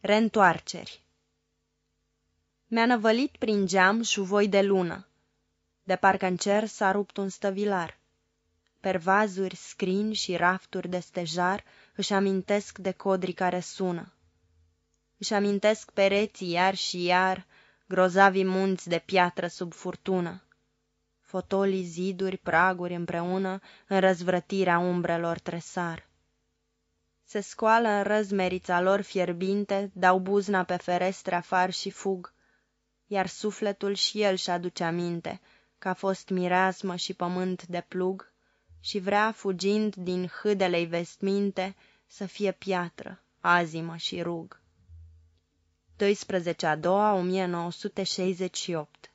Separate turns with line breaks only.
Reîntoarceri Mi-a năvălit prin geam șuvoi de lună, De parcă în cer s-a rupt un stăvilar. Pervazuri, scrini și rafturi de stejar Își amintesc de codrii care sună. Își amintesc pereții iar și iar, Grozavii munți de piatră sub furtună, Fotolii, ziduri, praguri împreună În răzvrătirea umbrelor tresar. Se scoală în răzmerița lor fierbinte, Dau buzna pe ferestre afar și fug, Iar sufletul și el și aduce aminte Că a fost mireasmă și pământ de plug Și vrea, fugind din hâdelei vestminte, Să fie piatră, azimă și rug. 12 a doua 1968